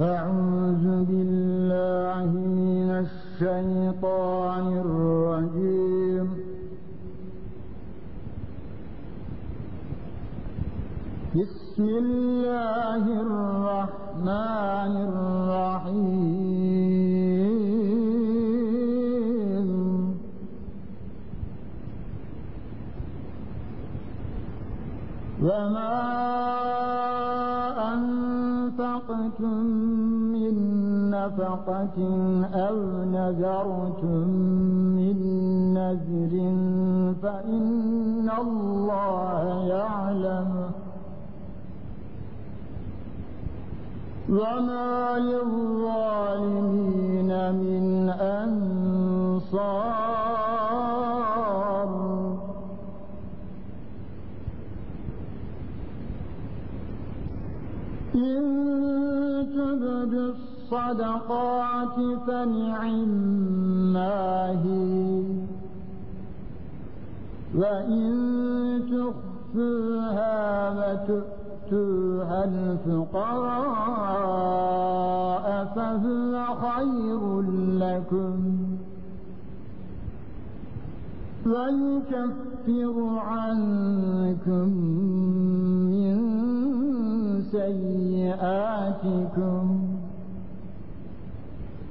أعوذ بالله من الشيطان الرجيم. بسم الله الرحمن الرحيم. وما أنفقتم نفقة أو نذرتم من نذر فإن الله يعلمه وما للظالمين من أنصار إن تبدوا الصدقات فنعما هي وإن تخفوها وتؤتوها الفقراء فهو خير لكم. ويكفر عنكم من سيئاتكم.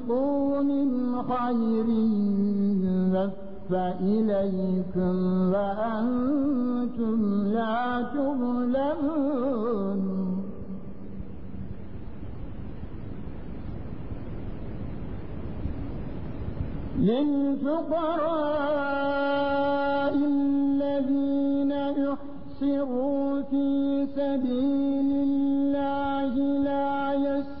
تنفقوا من خير فإليكم وأنتم لا تظلمون. للفقراء الذين يحصروا في سبيل الله لا يستطيعون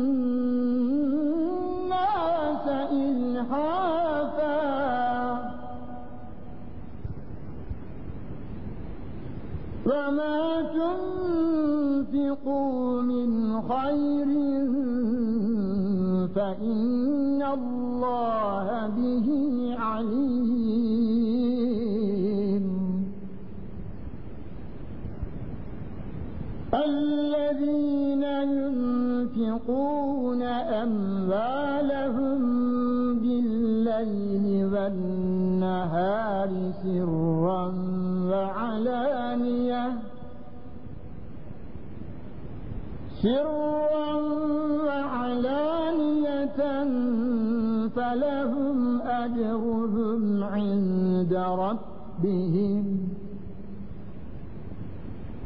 وما تنفقوا من خير فإن الله به عليم. الذين ينفقون أموالهم بالليل والنهار سرا سرا وعلانية فلهم أجرهم عند ربهم.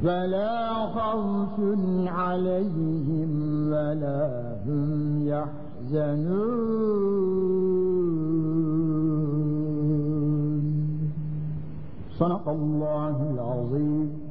فلا خوف عليهم ولا هم يحزنون. صدق الله العظيم.